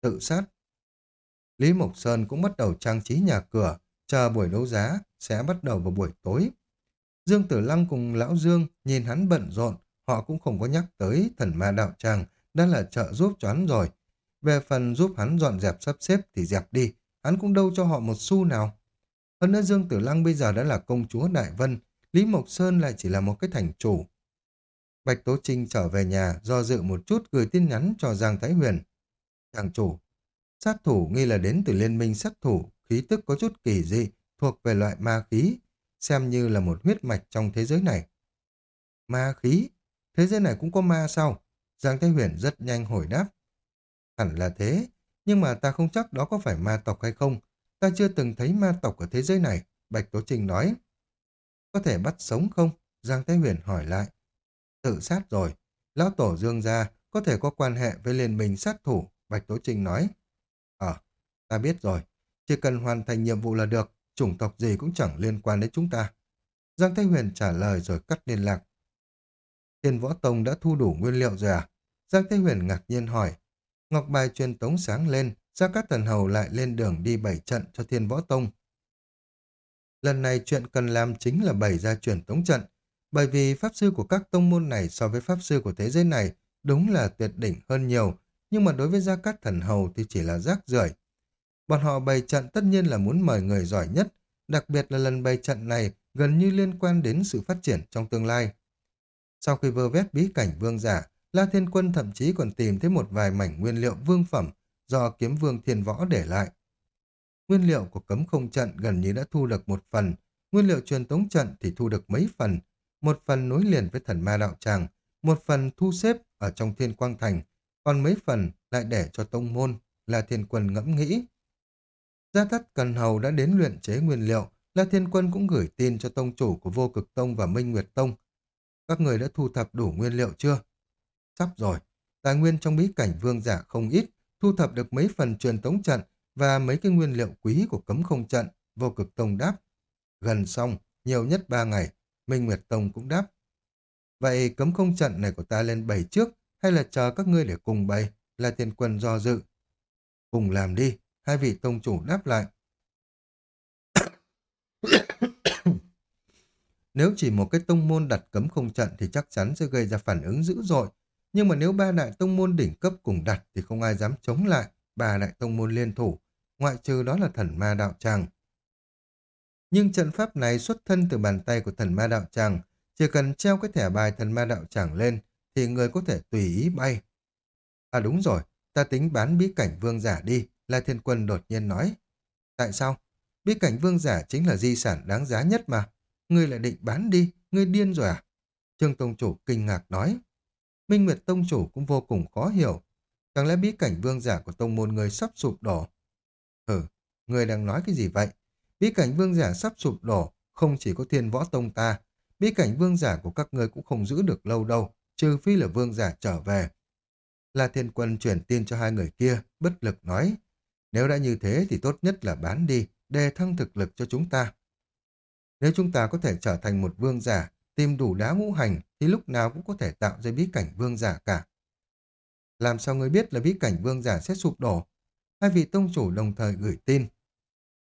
tự sát. Lý Mộc Sơn cũng bắt đầu trang trí nhà cửa, chờ buổi đấu giá sẽ bắt đầu vào buổi tối. Dương Tử Lăng cùng Lão Dương nhìn hắn bận rộn, họ cũng không có nhắc tới thần ma đạo tràng đã là trợ giúp cho hắn rồi. Về phần giúp hắn dọn dẹp sắp xếp thì dẹp đi, hắn cũng đâu cho họ một xu nào. Hơn nữa Dương Tử Lăng bây giờ đã là công chúa Đại Vân, Lý Mộc Sơn lại chỉ là một cái thành chủ. Bạch Tố Trinh trở về nhà, do dự một chút gửi tin nhắn cho Giang Thái Huyền. Chàng chủ, sát thủ nghi là đến từ liên minh sát thủ, khí tức có chút kỳ dị, thuộc về loại ma khí, xem như là một huyết mạch trong thế giới này. Ma khí? Thế giới này cũng có ma sao? Giang Thái Huyền rất nhanh hồi đáp. Hẳn là thế, nhưng mà ta không chắc đó có phải ma tộc hay không. Ta chưa từng thấy ma tộc ở thế giới này, Bạch Tố Trinh nói. Có thể bắt sống không? Giang Thái Huyền hỏi lại. Tự sát rồi. Lão Tổ Dương gia có thể có quan hệ với liên minh sát thủ, Bạch Tố Trinh nói. Ờ, ta biết rồi. Chỉ cần hoàn thành nhiệm vụ là được, chủng tộc gì cũng chẳng liên quan đến chúng ta. Giang Thái Huyền trả lời rồi cắt liên lạc. Thiên Võ Tông đã thu đủ nguyên liệu rồi à? Giang Thế Huyền ngạc nhiên hỏi. Ngọc bài truyền tống sáng lên, Gia Cát Thần Hầu lại lên đường đi bảy trận cho Thiên Võ Tông. Lần này chuyện cần làm chính là bày ra truyền tống trận, bởi vì pháp sư của các tông môn này so với pháp sư của thế giới này đúng là tuyệt đỉnh hơn nhiều, nhưng mà đối với Gia Cát Thần Hầu thì chỉ là rác rưởi. Bọn họ bày trận tất nhiên là muốn mời người giỏi nhất, đặc biệt là lần bày trận này gần như liên quan đến sự phát triển trong tương lai. Sau khi vơ vét bí cảnh vương giả, La Thiên Quân thậm chí còn tìm thấy một vài mảnh nguyên liệu vương phẩm do kiếm vương thiên võ để lại. Nguyên liệu của cấm không trận gần như đã thu được một phần, nguyên liệu truyền tống trận thì thu được mấy phần, một phần nối liền với thần ma đạo tràng, một phần thu xếp ở trong thiên quang thành, còn mấy phần lại để cho tông môn, là thiên quân ngẫm nghĩ. Gia thất cần hầu đã đến luyện chế nguyên liệu, La Thiên Quân cũng gửi tin cho tông chủ của Vô Cực Tông và Minh Nguyệt Tông. Các người đã thu thập đủ nguyên liệu chưa? Sắp rồi, tài nguyên trong bí cảnh vương giả không ít, thu thập được mấy phần truyền tống trận và mấy cái nguyên liệu quý của cấm không trận, Vô Cực Tông đáp. Gần xong, nhiều nhất ba ngày, Minh Nguyệt Tông cũng đáp. Vậy cấm không trận này của ta lên bày trước hay là chờ các ngươi để cùng bày? Là thiên quân do dự. Cùng làm đi, hai vị tông chủ đáp lại. nếu chỉ một cái tông môn đặt cấm không trận thì chắc chắn sẽ gây ra phản ứng dữ dội. Nhưng mà nếu ba đại tông môn đỉnh cấp cùng đặt thì không ai dám chống lại ba đại tông môn liên thủ, ngoại trừ đó là thần ma đạo tràng. Nhưng trận pháp này xuất thân từ bàn tay của thần ma đạo tràng, chỉ cần treo cái thẻ bài thần ma đạo tràng lên thì người có thể tùy ý bay. À đúng rồi, ta tính bán bí cảnh vương giả đi, La Thiên Quân đột nhiên nói. Tại sao? Bí cảnh vương giả chính là di sản đáng giá nhất mà. Ngươi lại định bán đi, ngươi điên rồi à? Trương Tông Chủ kinh ngạc nói. Minh Nguyệt Tông Chủ cũng vô cùng khó hiểu. Chẳng lẽ bí cảnh vương giả của tông môn người sắp sụp đổ? Hừ, người đang nói cái gì vậy? Bí cảnh vương giả sắp sụp đổ, không chỉ có thiên võ tông ta. Bí cảnh vương giả của các người cũng không giữ được lâu đâu, trừ phi là vương giả trở về. La Thiên Quân chuyển tin cho hai người kia, bất lực nói. Nếu đã như thế thì tốt nhất là bán đi, đề thăng thực lực cho chúng ta. Nếu chúng ta có thể trở thành một vương giả, tìm đủ đá ngũ hành, thì lúc nào cũng có thể tạo ra bí cảnh vương giả cả. Làm sao ngươi biết là bí cảnh vương giả sẽ sụp đổ? Hai vị tông chủ đồng thời gửi tin.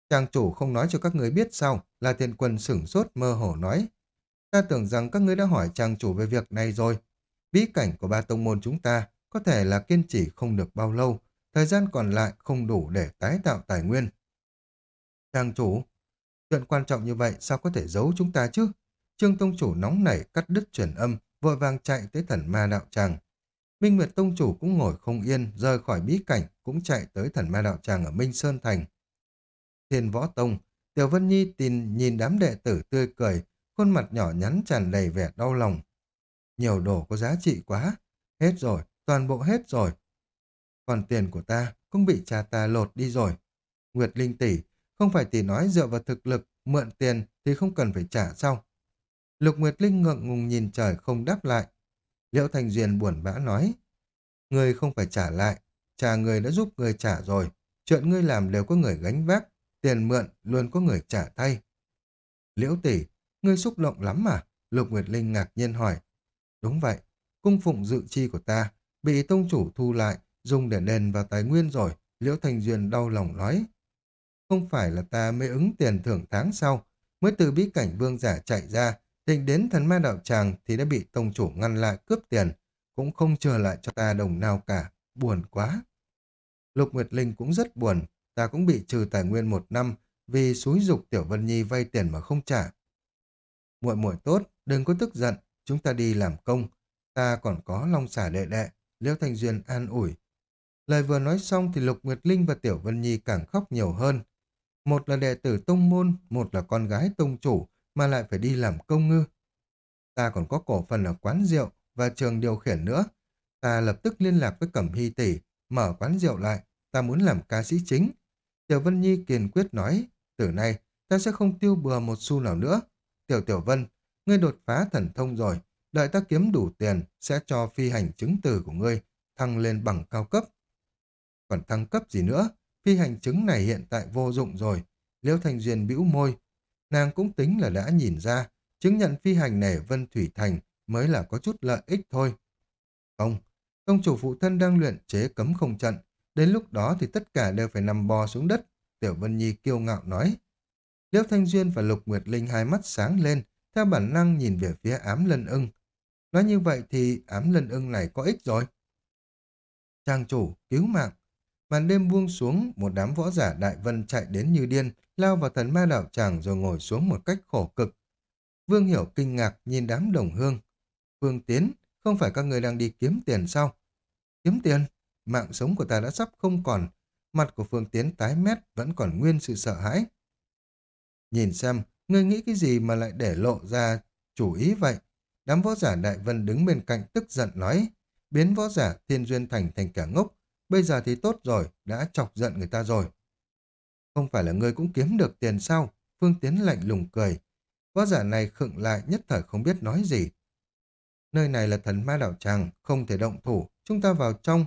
Chàng chủ không nói cho các người biết sao, là thiên quân sửng sốt mơ hồ nói. Ta tưởng rằng các ngươi đã hỏi chàng chủ về việc này rồi. Bí cảnh của ba tông môn chúng ta có thể là kiên trì không được bao lâu, thời gian còn lại không đủ để tái tạo tài nguyên. Chàng chủ, chuyện quan trọng như vậy sao có thể giấu chúng ta chứ? Trương Tông Chủ nóng nảy cắt đứt truyền âm, vội vàng chạy tới thần ma đạo tràng. Minh Nguyệt Tông Chủ cũng ngồi không yên, rời khỏi bí cảnh, cũng chạy tới thần ma đạo tràng ở Minh Sơn Thành. Thiên Võ Tông, Tiểu Vân Nhi tin nhìn đám đệ tử tươi cười, khuôn mặt nhỏ nhắn tràn đầy vẻ đau lòng. Nhiều đồ có giá trị quá, hết rồi, toàn bộ hết rồi. Còn tiền của ta cũng bị cha ta lột đi rồi. Nguyệt Linh tỷ, không phải tỷ nói dựa vào thực lực, mượn tiền thì không cần phải trả sau Lục Nguyệt Linh ngượng ngùng nhìn trời không đáp lại. Liễu Thành Duyên buồn bã nói, Người không phải trả lại, cha người đã giúp người trả rồi. Chuyện ngươi làm đều có người gánh vác, tiền mượn luôn có người trả thay. Liễu tỷ, ngươi xúc động lắm mà? Lục Nguyệt Linh ngạc nhiên hỏi. Đúng vậy, cung phụng dự chi của ta bị tông chủ thu lại, dùng để đền vào tài nguyên rồi. Liễu Thành Duyên đau lòng nói. Không phải là ta mới ứng tiền thưởng tháng sau, mới từ bí cảnh vương giả chạy ra, định đến thần ma đạo tràng thì đã bị tông chủ ngăn lại cướp tiền, cũng không chờ lại cho ta đồng nào cả, buồn quá. Lục Nguyệt Linh cũng rất buồn, ta cũng bị trừ tài nguyên một năm vì xúi dục Tiểu Vân Nhi vay tiền mà không trả. Muội muội tốt, đừng có tức giận, chúng ta đi làm công, ta còn có long xả đệ đệ, Liễu Thanh Duyên an ủi. Lời vừa nói xong thì Lục Nguyệt Linh và Tiểu Vân Nhi càng khóc nhiều hơn. Một là đệ tử tông môn, một là con gái tông chủ, mà lại phải đi làm công ngư. Ta còn có cổ phần ở quán rượu và trường điều khiển nữa. Ta lập tức liên lạc với Cẩm Hy Tỷ, mở quán rượu lại, ta muốn làm ca sĩ chính. Tiểu Vân Nhi kiên quyết nói, từ nay ta sẽ không tiêu bừa một xu nào nữa. Tiểu Tiểu Vân, ngươi đột phá thần thông rồi, đợi ta kiếm đủ tiền sẽ cho phi hành chứng từ của ngươi thăng lên bằng cao cấp. Còn thăng cấp gì nữa, phi hành chứng này hiện tại vô dụng rồi. Liễu Thành Duyên bĩu môi, nàng cũng tính là đã nhìn ra, chứng nhận phi hành này Vân Thủy Thành mới là có chút lợi ích thôi. Không, công chủ phụ thân đang luyện chế cấm không trận, đến lúc đó thì tất cả đều phải nằm bò xuống đất, Tiểu Vân Nhi kiêu ngạo nói. Liễu Thanh Duyên và Lục Nguyệt Linh hai mắt sáng lên, theo bản năng nhìn về phía ám lân ưng. Nói như vậy thì ám lân ưng này có ích rồi. Trang chủ, cứu mạng. Màn đêm buông xuống, một đám võ giả đại vân chạy đến như điên, lao vào thần ma đạo tràng rồi ngồi xuống một cách khổ cực. Vương Hiểu kinh ngạc nhìn đám đồng hương. vương Tiến, không phải các người đang đi kiếm tiền sao? Kiếm tiền? Mạng sống của ta đã sắp không còn. Mặt của Phương Tiến tái mét vẫn còn nguyên sự sợ hãi. Nhìn xem, ngươi nghĩ cái gì mà lại để lộ ra chủ ý vậy? Đám võ giả đại vân đứng bên cạnh tức giận nói, biến võ giả thiên duyên thành thành kẻ ngốc, bây giờ thì tốt rồi, đã chọc giận người ta rồi. Không phải là ngươi cũng kiếm được tiền sao? Phương Tiến lạnh lùng cười. Võ giả này khựng lại nhất thời không biết nói gì. Nơi này là thần ma đảo tràng, không thể động thủ, chúng ta vào trong.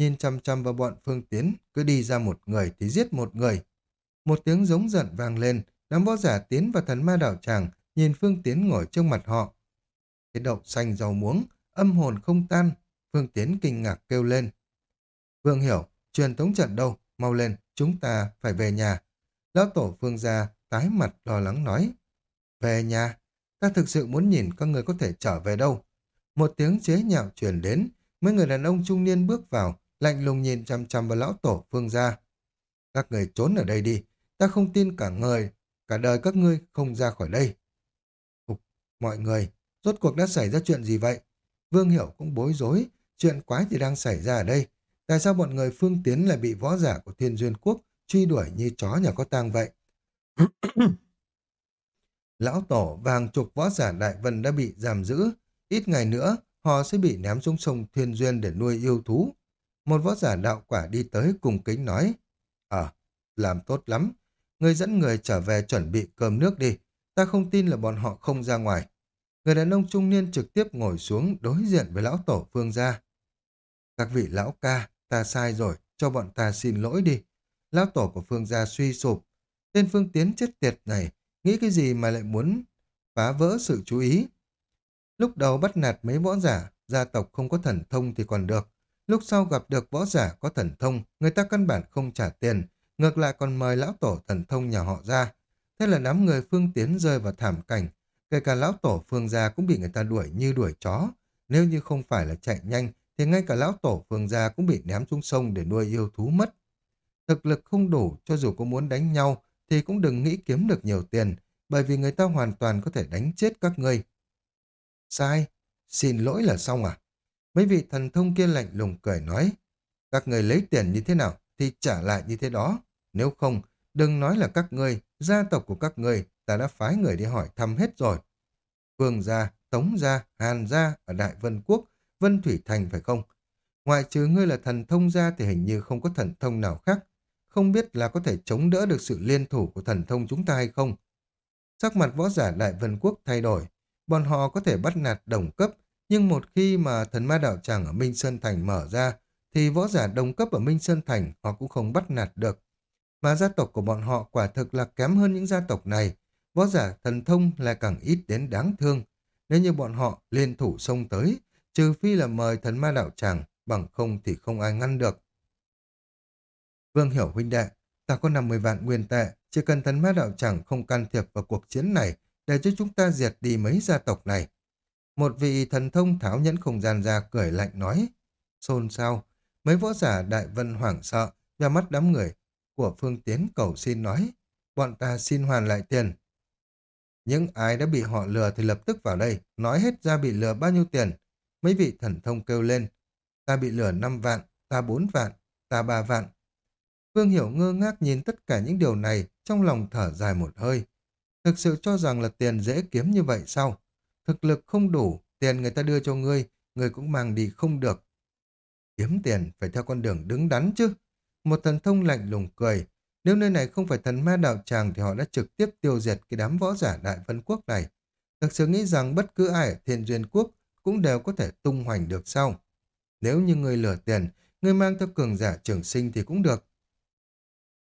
Nhìn chăm chăm vào bọn Phương Tiến, cứ đi ra một người thì giết một người. Một tiếng giống giận vang lên, đám võ giả tiến vào thần ma đảo tràng, nhìn Phương Tiến ngồi trước mặt họ. Cái đậu xanh rau muống, âm hồn không tan, Phương Tiến kinh ngạc kêu lên. Vương hiểu, truyền tống trận đâu, mau lên, chúng ta phải về nhà. Lão tổ Phương gia tái mặt lo lắng nói. Về nhà, ta thực sự muốn nhìn các người có thể trở về đâu. Một tiếng chế nhạo truyền đến, mấy người đàn ông trung niên bước vào, lạnh lùng nhìn chăm chăm vào lão tổ Phương gia. Các người trốn ở đây đi, ta không tin cả người, cả đời các ngươi không ra khỏi đây. Ục, mọi người, rốt cuộc đã xảy ra chuyện gì vậy? Vương Hiểu cũng bối rối, chuyện quái thì đang xảy ra ở đây. Tại sao bọn người phương tiến lại bị võ giả của thiên duyên quốc truy đuổi như chó nhà có tang vậy? Lão Tổ và hàng chục võ giả Đại Vân đã bị giam giữ. Ít ngày nữa, họ sẽ bị ném xuống sông Thiên Duyên để nuôi yêu thú. Một võ giả đạo quả đi tới cùng kính nói, Ờ, làm tốt lắm. Người dẫn người trở về chuẩn bị cơm nước đi. Ta không tin là bọn họ không ra ngoài. Người đàn ông trung niên trực tiếp ngồi xuống đối diện với lão tổ phương gia. Các vị lão ca, ta sai rồi, cho bọn ta xin lỗi đi. Lão tổ của phương gia suy sụp. Tên phương tiến chết tiệt này, nghĩ cái gì mà lại muốn phá vỡ sự chú ý. Lúc đầu bắt nạt mấy võ giả, gia tộc không có thần thông thì còn được. Lúc sau gặp được võ giả có thần thông, người ta căn bản không trả tiền, ngược lại còn mời lão tổ thần thông nhà họ ra. Thế là đám người phương tiến rơi vào thảm cảnh, kể cả lão tổ phương gia cũng bị người ta đuổi như đuổi chó. Nếu như không phải là chạy nhanh, thì ngay cả lão tổ phương gia cũng bị ném xuống sông để nuôi yêu thú mất. Thực lực không đủ, cho dù có muốn đánh nhau, thì cũng đừng nghĩ kiếm được nhiều tiền, bởi vì người ta hoàn toàn có thể đánh chết các ngươi. Sai, xin lỗi là xong à? Mấy vị thần thông kia lạnh lùng cười nói, các người lấy tiền như thế nào thì trả lại như thế đó. Nếu không, đừng nói là các ngươi, gia tộc của các ngươi, ta đã phái người đi hỏi thăm hết rồi. Vương gia, Tống gia, Hàn gia ở Đại Vân Quốc, Vân Thủy Thành phải không? Ngoại trừ ngươi là thần thông gia thì hình như không có thần thông nào khác. Không biết là có thể chống đỡ được sự liên thủ của thần thông chúng ta hay không? Sắc mặt võ giả Đại Vân Quốc thay đổi. Bọn họ có thể bắt nạt đồng cấp, nhưng một khi mà thần ma đạo tràng ở Minh Sơn Thành mở ra, thì võ giả đồng cấp ở Minh Sơn Thành họ cũng không bắt nạt được. Mà gia tộc của bọn họ quả thực là kém hơn những gia tộc này. Võ giả thần thông lại càng ít đến đáng thương. Nếu như bọn họ liên thủ xông tới, trừ phi là mời thần ma đạo tràng, bằng không thì không ai ngăn được. Vương hiểu huynh đệ, ta có 50 vạn nguyên tệ, chỉ cần thần ma đạo tràng không can thiệp vào cuộc chiến này để cho chúng ta diệt đi mấy gia tộc này. Một vị thần thông tháo nhẫn không gian ra cười lạnh nói, xôn xao, mấy võ giả đại vân hoảng sợ, và mắt đám người của Phương Tiến cầu xin nói, bọn ta xin hoàn lại tiền. Những ai đã bị họ lừa thì lập tức vào đây, nói hết ra bị lừa bao nhiêu tiền. Mấy vị thần thông kêu lên, ta bị lừa 5 vạn, ta 4 vạn, ta 3 vạn. Phương Hiểu ngơ ngác nhìn tất cả những điều này, trong lòng thở dài một hơi. Thực sự cho rằng là tiền dễ kiếm như vậy sao? Thực lực không đủ, tiền người ta đưa cho ngươi, ngươi cũng mang đi không được. Kiếm tiền phải theo con đường đứng đắn chứ. Một thần thông lạnh lùng cười. Nếu nơi này không phải thần ma đạo tràng thì họ đã trực tiếp tiêu diệt cái đám võ giả đại vân quốc này. Thực sự nghĩ rằng bất cứ ai ở thiên duyên quốc cũng đều có thể tung hoành được sau. Nếu như người lừa tiền, người mang theo cường giả trường sinh thì cũng được.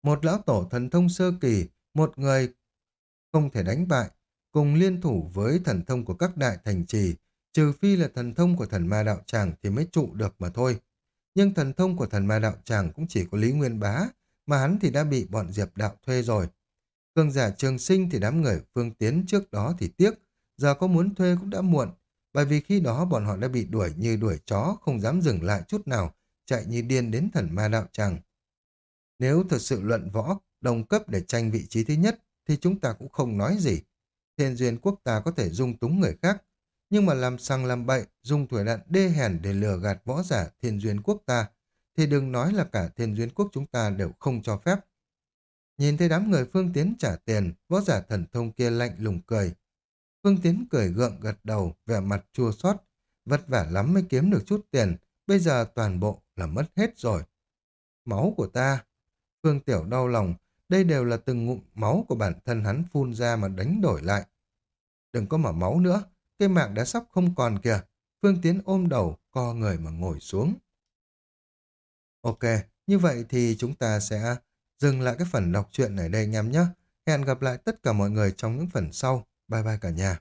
Một lão tổ thần thông sơ kỳ, một người không thể đánh bại, cùng liên thủ với thần thông của các đại thành trì, trừ phi là thần thông của thần ma đạo tràng thì mới trụ được mà thôi. Nhưng thần thông của thần ma đạo tràng cũng chỉ có Lý Nguyên Bá, mà hắn thì đã bị bọn Diệp đạo thuê rồi. Cường giả trường sinh thì đám người phương tiến trước đó thì tiếc, giờ có muốn thuê cũng đã muộn, bởi vì khi đó bọn họ đã bị đuổi như đuổi chó, không dám dừng lại chút nào, chạy như điên đến thần ma đạo tràng. Nếu thật sự luận võ, đồng cấp để tranh vị trí thứ nhất, thì chúng ta cũng không nói gì. Thiên duyên quốc ta có thể dung túng người khác, nhưng mà làm sang làm bậy, dùng thủ đạn đê hèn để lừa gạt võ giả thiên duyên quốc ta, thì đừng nói là cả thiên duyên quốc chúng ta đều không cho phép. Nhìn thấy đám người Phương Tiến trả tiền, võ giả thần thông kia lạnh lùng cười. Phương Tiến cười gượng gật đầu, vẻ mặt chua xót vất vả lắm mới kiếm được chút tiền, bây giờ toàn bộ là mất hết rồi. Máu của ta. Phương Tiểu đau lòng, đây đều là từng ngụm máu của bản thân hắn phun ra mà đánh đổi lại. Đừng có mở máu nữa, cây mạng đã sắp không còn kìa. Phương Tiến ôm đầu, co người mà ngồi xuống. Ok, như vậy thì chúng ta sẽ dừng lại cái phần đọc truyện này đây anh em nhé. Hẹn gặp lại tất cả mọi người trong những phần sau. Bye bye cả nhà.